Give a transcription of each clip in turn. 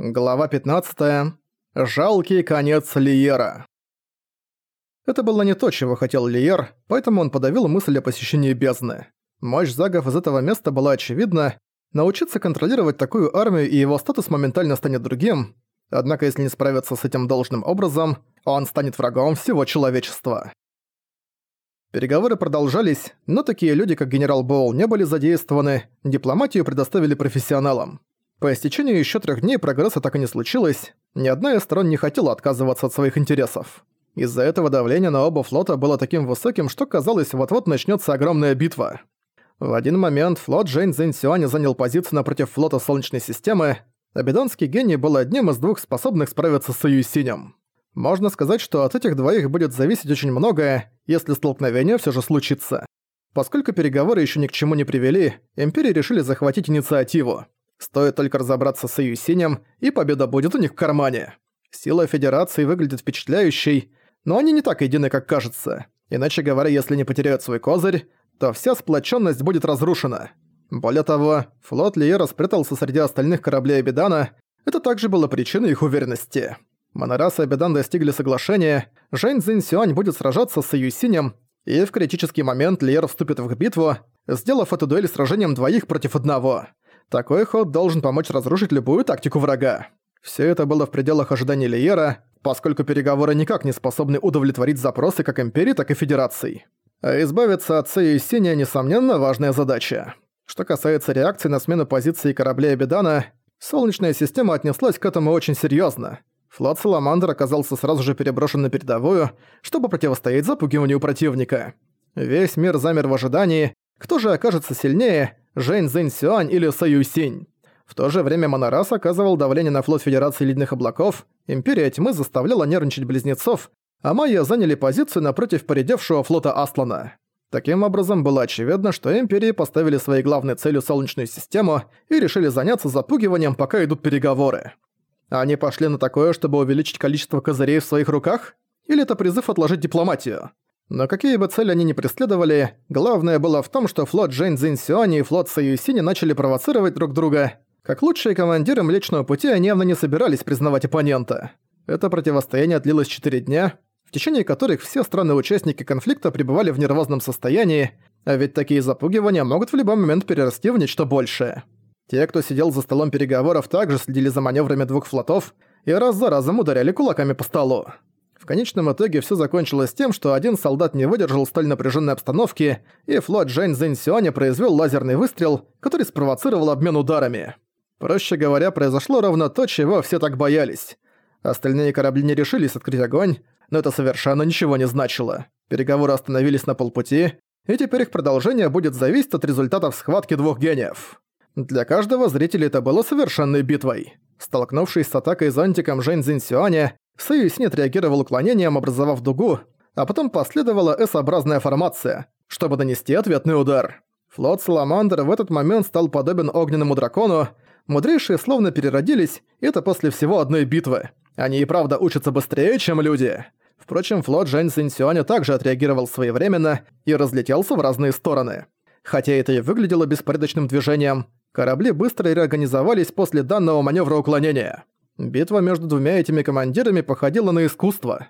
Глава 15. Жалкий конец Лиера. Это было не то, чего хотел Лиер, поэтому он подавил мысль о посещении бездны. Мощь загов из этого места была очевидна, научиться контролировать такую армию и его статус моментально станет другим, однако если не справиться с этим должным образом, он станет врагом всего человечества. Переговоры продолжались, но такие люди, как генерал Боул, не были задействованы, дипломатию предоставили профессионалам. По истечению еще трех дней прогресса так и не случилось, ни одна из сторон не хотела отказываться от своих интересов. Из-за этого давление на оба флота было таким высоким, что казалось, вот-вот начнется огромная битва. В один момент флот Джейн Зинсюань занял позицию напротив флота Солнечной системы, Абидонский гений был одним из двух способных справиться с Союзинем. Можно сказать, что от этих двоих будет зависеть очень многое, если столкновение все же случится. Поскольку переговоры еще ни к чему не привели, Империи решили захватить инициативу. Стоит только разобраться с Юсинем, и победа будет у них в кармане. Сила Федерации выглядит впечатляющей, но они не так едины, как кажется. Иначе говоря, если не потеряют свой козырь, то вся сплоченность будет разрушена. Более того, флот Лиера спрятался среди остальных кораблей Абидана, это также было причиной их уверенности. Монорас и Абидан достигли соглашения, Жэнь Цзинь будет сражаться с Юсинем, и в критический момент Лиер вступит в битву, сделав эту дуэль сражением двоих против одного. Такой ход должен помочь разрушить любую тактику врага. Все это было в пределах ожиданий Лиера, поскольку переговоры никак не способны удовлетворить запросы как Империи, так и Федерации. А избавиться от Сеи и Синия, несомненно, важная задача. Что касается реакции на смену позиции кораблей Абидана, Солнечная система отнеслась к этому очень серьезно. Флот Саламандр оказался сразу же переброшен на передовую, чтобы противостоять запугиванию противника. Весь мир замер в ожидании, кто же окажется сильнее, Жэнь Зэнь Сюань или Саю Синь. В то же время Монорас оказывал давление на флот Федерации Ледяных Облаков, Империя Тьмы заставляла нервничать близнецов, а Майя заняли позицию напротив поредевшего флота Аслана. Таким образом, было очевидно, что Империи поставили своей главной целью Солнечную систему и решили заняться запугиванием, пока идут переговоры. Они пошли на такое, чтобы увеличить количество козырей в своих руках? Или это призыв отложить дипломатию? Но какие бы цели они ни преследовали, главное было в том, что флот Джейн Цзиньсюани и флот Союзини начали провоцировать друг друга. Как лучшие командиры Млечного Пути они явно не собирались признавать оппонента. Это противостояние длилось 4 дня, в течение которых все страны-участники конфликта пребывали в нервозном состоянии, а ведь такие запугивания могут в любой момент перерасти в нечто большее. Те, кто сидел за столом переговоров, также следили за маневрами двух флотов и раз за разом ударяли кулаками по столу. В конечном итоге все закончилось тем, что один солдат не выдержал столь напряженной обстановки, и флот Жэнь Зэньсюаня произвел лазерный выстрел, который спровоцировал обмен ударами. Проще говоря, произошло ровно то, чего все так боялись. Остальные корабли не решились открыть огонь, но это совершенно ничего не значило. Переговоры остановились на полпути, и теперь их продолжение будет зависеть от результатов схватки двух гениев. Для каждого зрителя это было совершенной битвой. Столкнувшись с атакой зонтиком Жэнь Цзиньсюаня, Союз не отреагировал уклонением, образовав дугу, а потом последовала S-образная формация, чтобы нанести ответный удар. Флот Саламандр в этот момент стал подобен огненному дракону, мудрейшие словно переродились, и это после всего одной битвы. Они и правда учатся быстрее, чем люди. Впрочем, флот Жэнь Синсюаня также отреагировал своевременно и разлетелся в разные стороны. Хотя это и выглядело беспорядочным движением, корабли быстро реорганизовались после данного маневра уклонения. Битва между двумя этими командирами походила на искусство.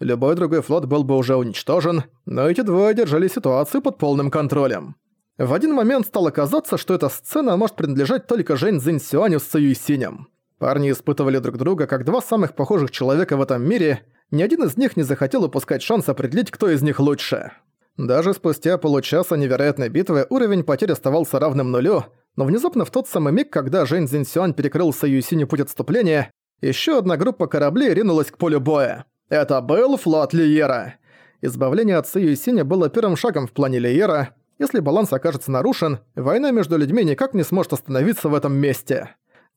Любой другой флот был бы уже уничтожен, но эти двое держали ситуацию под полным контролем. В один момент стало казаться, что эта сцена может принадлежать только Жень Цзиньсюаню с Цаюйсинем. Парни испытывали друг друга как два самых похожих человека в этом мире, ни один из них не захотел упускать шанс определить, кто из них лучше. Даже спустя получаса невероятной битвы уровень потерь оставался равным нулю, но внезапно в тот самый миг, когда Жень Цзиньсюань перекрыл Союзиню путь отступления, еще одна группа кораблей ринулась к полю боя. Это был флот Лиера. Избавление от Союзиня было первым шагом в плане Лиера. Если баланс окажется нарушен, война между людьми никак не сможет остановиться в этом месте.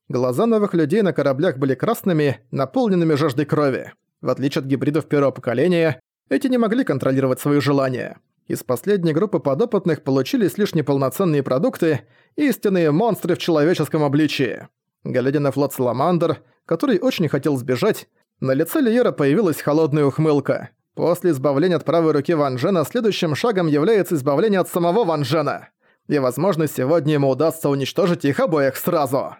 Глаза новых людей на кораблях были красными, наполненными жаждой крови. В отличие от гибридов первого поколения, эти не могли контролировать свои желания. Из последней группы подопытных получились лишь неполноценные продукты истинные монстры в человеческом обличии. Глядя на флот Саламандр, который очень хотел сбежать, на лице Лиера появилась холодная ухмылка. После избавления от правой руки Ван Джена следующим шагом является избавление от самого Ван Джена. И, возможно, сегодня ему удастся уничтожить их обоих сразу.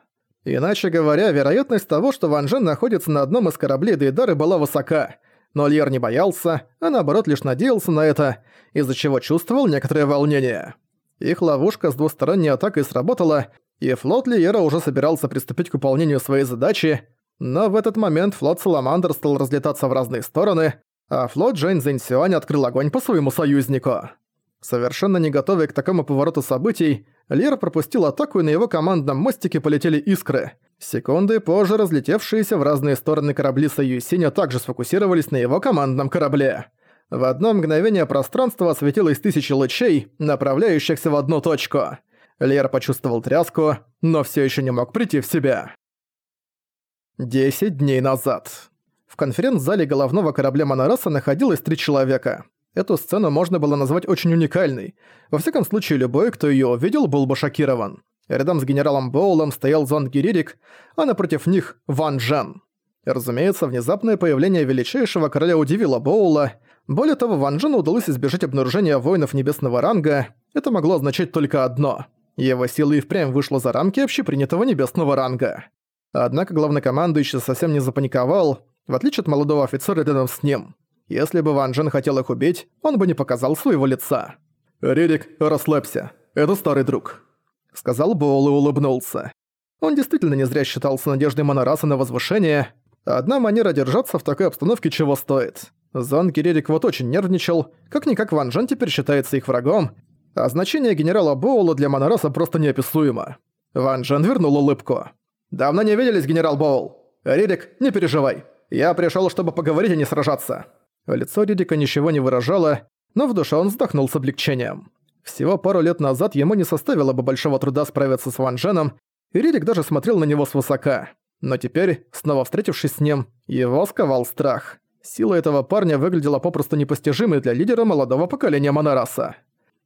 Иначе говоря, вероятность того, что Ван Джен находится на одном из кораблей Дейдары была высока. Но Льер не боялся, а наоборот лишь надеялся на это, из-за чего чувствовал некоторое волнение. Их ловушка с двусторонней атакой сработала, и флот Лиера уже собирался приступить к выполнению своей задачи, но в этот момент флот Саламандр стал разлетаться в разные стороны, а флот Джейн Зэньсюань открыл огонь по своему союзнику. Совершенно не готовый к такому повороту событий, Лир пропустил атаку и на его командном мостике полетели искры. Секунды позже разлетевшиеся в разные стороны корабли Союзиня также сфокусировались на его командном корабле. В одно мгновение пространство осветилось тысячи лучей, направляющихся в одну точку. Лер почувствовал тряску, но все еще не мог прийти в себя. Десять дней назад. В конференц-зале головного корабля Монораса находилось три человека. Эту сцену можно было назвать очень уникальной. Во всяком случае, любой, кто её увидел, был бы шокирован. Рядом с генералом Боулом стоял Зон Гиририк, а напротив них – Ван Джен. Разумеется, внезапное появление величайшего короля удивило Боула. Более того, Ван Джену удалось избежать обнаружения воинов небесного ранга. Это могло означать только одно – его сила и впрямь вышла за рамки общепринятого небесного ранга. Однако главнокомандующий совсем не запаниковал, в отличие от молодого офицера рядом с ним. Если бы Ван Джен хотел их убить, он бы не показал своего лица. «Рерик, расслабься. Это старый друг», — сказал Боул и улыбнулся. Он действительно не зря считался надеждой Монораса на возвышение. Одна манера держаться в такой обстановке чего стоит. Зон Герерик вот очень нервничал, как-никак Ван Джен теперь считается их врагом, а значение генерала Боула для Монораса просто неописуемо. Ван Джен вернул улыбку. «Давно не виделись, генерал Боул. Ририк, не переживай. Я пришёл, чтобы поговорить, а не сражаться». Лицо Ририка ничего не выражало, но в душе он вздохнул с облегчением. Всего пару лет назад ему не составило бы большого труда справиться с Ван Дженом, и Ририк даже смотрел на него свысока. Но теперь, снова встретившись с ним, его сковал страх. Сила этого парня выглядела попросту непостижимой для лидера молодого поколения Монораса.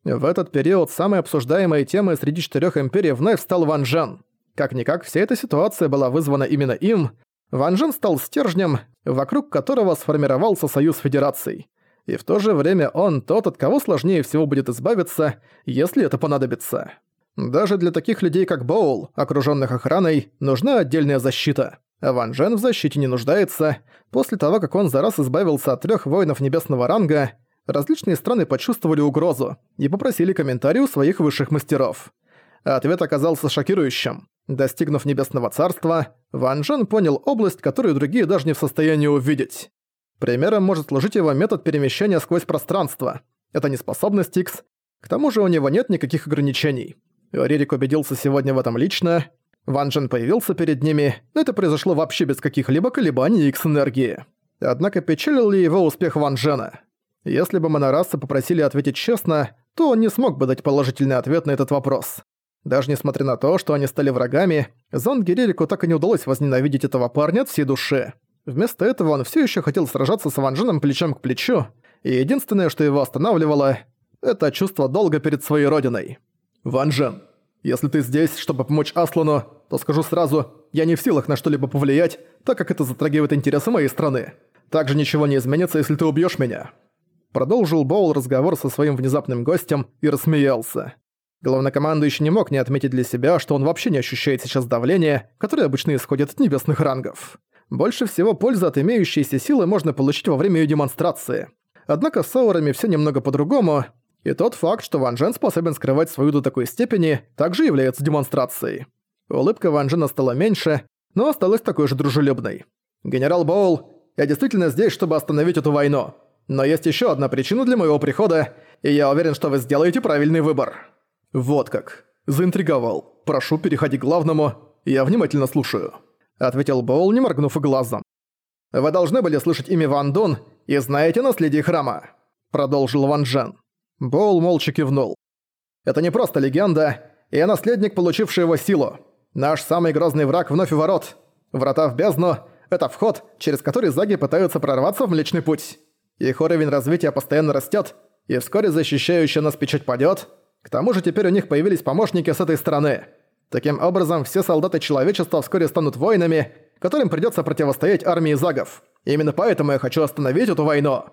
В этот период самой обсуждаемой темой среди четырех империй вновь стал Ван Джен. Как-никак, вся эта ситуация была вызвана именно им. Ван Джен стал стержнем, вокруг которого сформировался Союз Федераций. И в то же время он тот, от кого сложнее всего будет избавиться, если это понадобится. Даже для таких людей, как Боул, окружённых охраной, нужна отдельная защита. Ван Джен в защите не нуждается. После того, как он за раз избавился от трёх воинов небесного ранга, различные страны почувствовали угрозу и попросили комментарий у своих высших мастеров. Ответ оказался шокирующим. Достигнув Небесного Царства, Ван Джен понял область, которую другие даже не в состоянии увидеть. Примером может служить его метод перемещения сквозь пространство. Это не способность X. К тому же у него нет никаких ограничений. Рерик убедился сегодня в этом лично. Ван Джен появился перед ними, но это произошло вообще без каких-либо колебаний X-энергии. Однако печалил ли его успех Ван Джена? Если бы монорасы попросили ответить честно, то он не смог бы дать положительный ответ на этот вопрос. Даже несмотря на то, что они стали врагами, Зон Герерику так и не удалось возненавидеть этого парня от всей души. Вместо этого он все еще хотел сражаться с Ванжином плечом к плечу, и единственное, что его останавливало, это чувство долга перед своей родиной. «Ванжен, если ты здесь, чтобы помочь Аслану, то скажу сразу, я не в силах на что-либо повлиять, так как это затрагивает интересы моей страны. Также ничего не изменится, если ты убьешь меня». Продолжил Боул разговор со своим внезапным гостем и рассмеялся. Главнокомандующий не мог не отметить для себя, что он вообще не ощущает сейчас давления, которое обычно исходит от небесных рангов. Больше всего пользы от имеющейся силы можно получить во время ее демонстрации. Однако с аурами все немного по-другому, и тот факт, что Ван Джен способен скрывать свою до такой степени, также является демонстрацией. Улыбка Ван Джена стала меньше, но осталась такой же дружелюбной. «Генерал Боул, я действительно здесь, чтобы остановить эту войну. Но есть еще одна причина для моего прихода, и я уверен, что вы сделаете правильный выбор». «Вот как. Заинтриговал. Прошу, переходи к главному. Я внимательно слушаю», — ответил Боул, не моргнув и глазом. «Вы должны были слышать имя Ван Дун и знаете наследие храма», — продолжил Ван Джен. Боул молча кивнул. «Это не просто легенда, я наследник, получивший его силу. Наш самый грозный враг вновь у ворот. Врата в бездну — это вход, через который заги пытаются прорваться в Млечный Путь. Их уровень развития постоянно растет, и вскоре защищающая нас печать падет, к тому же теперь у них появились помощники с этой стороны. Таким образом, все солдаты человечества вскоре станут воинами, которым придётся противостоять армии загов. Именно поэтому я хочу остановить эту войну».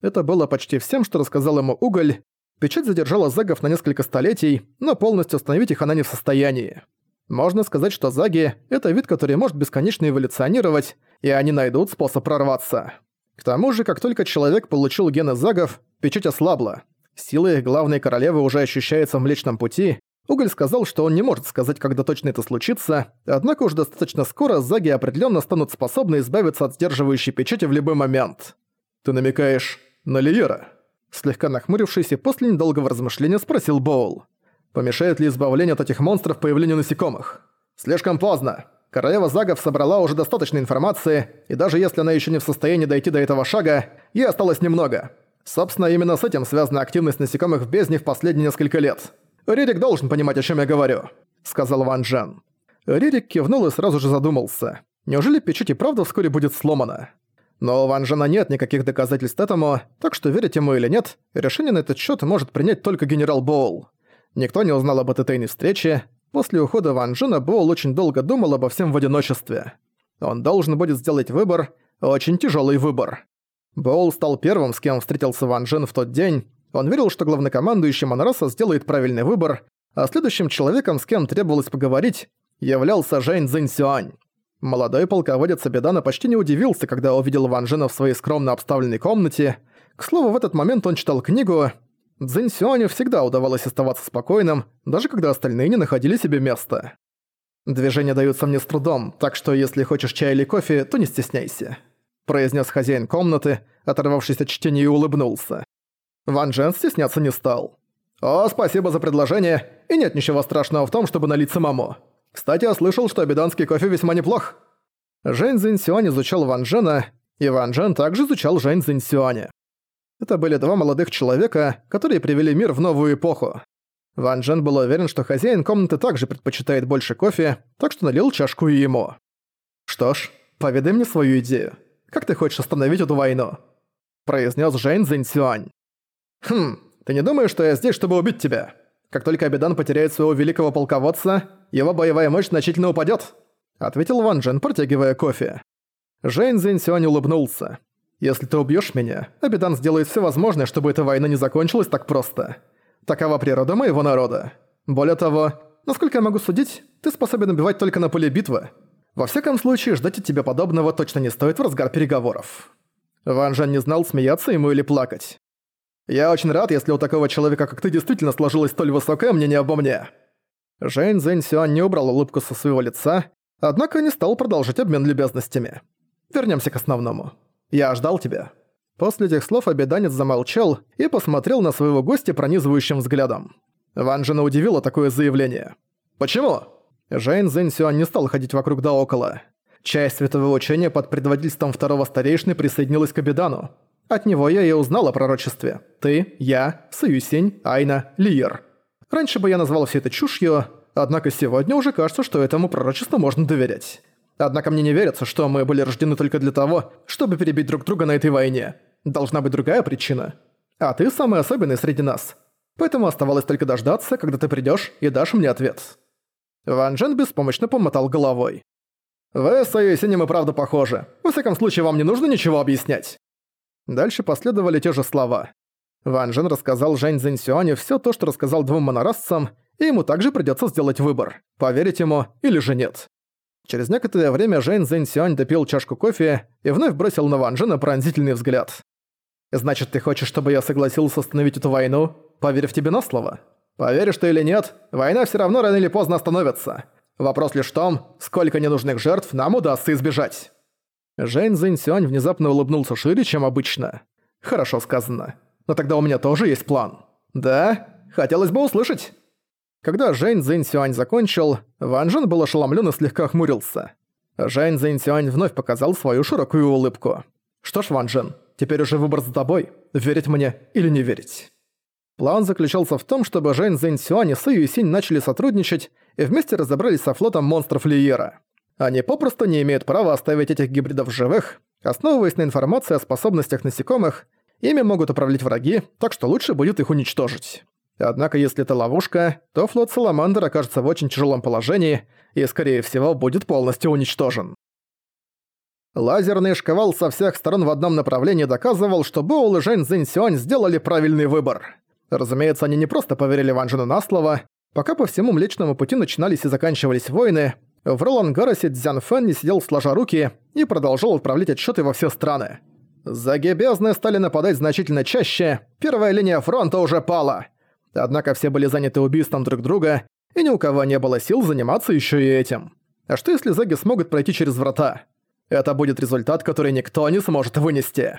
Это было почти всем, что рассказал ему Уголь. Печать задержала загов на несколько столетий, но полностью остановить их она не в состоянии. Можно сказать, что заги — это вид, который может бесконечно эволюционировать, и они найдут способ прорваться. К тому же, как только человек получил гены загов, печать ослабла. Сила их главной королевы уже ощущается в Млечном Пути. Уголь сказал, что он не может сказать, когда точно это случится, однако уж достаточно скоро заги определенно станут способны избавиться от сдерживающей печати в любой момент. «Ты намекаешь на Лиера?» Слегка нахмурившись и после недолгого размышления спросил Боул. «Помешает ли избавление от этих монстров появлению насекомых?» «Слишком поздно. Королева Загов собрала уже достаточно информации, и даже если она еще не в состоянии дойти до этого шага, ей осталось немного. Собственно, именно с этим связана активность насекомых в бездне в последние несколько лет. Ририк должен понимать, о чем я говорю», — сказал Ван Джен. Ририк кивнул и сразу же задумался. Неужели печать и правда вскоре будет сломана? Но у Ван Джена нет никаких доказательств этому, так что верить ему или нет, решение на этот счет может принять только генерал Боул. Никто не узнал об этой тайной встрече. После ухода Ван Джена Боул очень долго думал обо всем в одиночестве. Он должен будет сделать выбор, очень тяжелый выбор. Боул стал первым, с кем встретился Ван Джен в тот день. Он верил, что главнокомандующий Монороса сделает правильный выбор, а следующим человеком, с кем требовалось поговорить, являлся Жэнь Цзиньсюань. Молодой полководец Абедана почти не удивился, когда увидел Ван Джена в своей скромно обставленной комнате. К слову, в этот момент он читал книгу. Цзинь Сюаню всегда удавалось оставаться спокойным, даже когда остальные не находили себе места. «Движения даются мне с трудом, так что если хочешь чай или кофе, то не стесняйся», произнес хозяин комнаты, оторвавшись от чтения и улыбнулся. Ван Джен стесняться не стал. «О, спасибо за предложение, и нет ничего страшного в том, чтобы налить самому. Кстати, я слышал, что абиданский кофе весьма неплох». Жэнь Цзиньсюань изучал Ван Джена, и Ван Джен также изучал Жэнь Цзиньсюаня. Это были два молодых человека, которые привели мир в новую эпоху. Ван Джен был уверен, что хозяин комнаты также предпочитает больше кофе, так что налил чашку и ему. «Что ж, поведай мне свою идею. Как ты хочешь остановить эту войну?» произнес Жэнь Цзиньсюань. «Хм, ты не думаешь, что я здесь, чтобы убить тебя?» Как только Абидан потеряет своего великого полководца, его боевая мощь значительно упадет, ответил Ван Джен, протягивая кофе. Жэнь Зинь улыбнулся. «Если ты убьешь меня, Абидан сделает все возможное, чтобы эта война не закончилась так просто. Такова природа моего народа. Более того, насколько я могу судить, ты способен убивать только на поле битвы. Во всяком случае, ждать от тебя подобного точно не стоит в разгар переговоров». Ван Жен не знал, смеяться ему или плакать. Я очень рад, если у такого человека, как ты, действительно сложилось столь высокое мнение обо мне». Жэнь Зэнь Сюань не убрал улыбку со своего лица, однако не стал продолжить обмен любезностями. Вернемся к основному. Я ждал тебя». После этих слов обеданец замолчал и посмотрел на своего гостя пронизывающим взглядом. Ван Джена удивило такое заявление. «Почему?» Жэнь Зэнь Сюань не стал ходить вокруг да около. Часть святого учения под предводительством второго старейшины присоединилась к Абидану. От него я и узнал о пророчестве. Ты, я, Саюсень, Айна, Лиер. Раньше бы я назвал все это чушью, однако сегодня уже кажется, что этому пророчеству можно доверять. Однако мне не верится, что мы были рождены только для того, чтобы перебить друг друга на этой войне. Должна быть другая причина. А ты самый особенный среди нас. Поэтому оставалось только дождаться, когда ты придёшь и дашь мне ответ». Ван Джен беспомощно помотал головой. «Вы с Саюсинем и правда похожи. Во всяком случае, вам не нужно ничего объяснять. Дальше последовали те же слова. Ван Жен рассказал Жэнь Зэньсюаню всё то, что рассказал двум монорасцам, и ему также придётся сделать выбор, поверить ему или же нет. Через некоторое время Жэнь Зэньсюань допил чашку кофе и вновь бросил на Ван Жена пронзительный взгляд. «Значит, ты хочешь, чтобы я согласился остановить эту войну, поверив тебе на слово? Поверишь ты или нет, война всё равно рано или поздно остановится. Вопрос лишь в том, сколько ненужных жертв нам удастся избежать». Жэнь Зэнь внезапно улыбнулся шире, чем обычно. «Хорошо сказано. Но тогда у меня тоже есть план». «Да? Хотелось бы услышать». Когда Жэнь Зэнь закончил, Ван Жен был ошеломлен и слегка хмурился. Жэнь Зэнь вновь показал свою широкую улыбку. «Что ж, Ван Жен, теперь уже выбор за тобой, верить мне или не верить». План заключался в том, чтобы Жэнь Зэнь и Сэй Юсинь начали сотрудничать и вместе разобрались со флотом монстров Лиера. Они попросту не имеют права оставить этих гибридов живых, основываясь на информации о способностях насекомых, ими могут управлять враги, так что лучше будет их уничтожить. Однако если это ловушка, то флот Саламандр окажется в очень тяжелом положении и, скорее всего, будет полностью уничтожен. Лазерный шквал со всех сторон в одном направлении доказывал, что Боул и Жэнь Цзиньсюань сделали правильный выбор. Разумеется, они не просто поверили Ван Джену на слово, Пока по всему Млечному Пути начинались и заканчивались войны, в Ролангаросе Цзян Фэн не сидел сложа руки и продолжал отправлять отчеты во все страны. Заги бездны стали нападать значительно чаще, первая линия фронта уже пала. Однако все были заняты убийством друг друга, и ни у кого не было сил заниматься еще и этим. А что если заги смогут пройти через врата? Это будет результат, который никто не сможет вынести.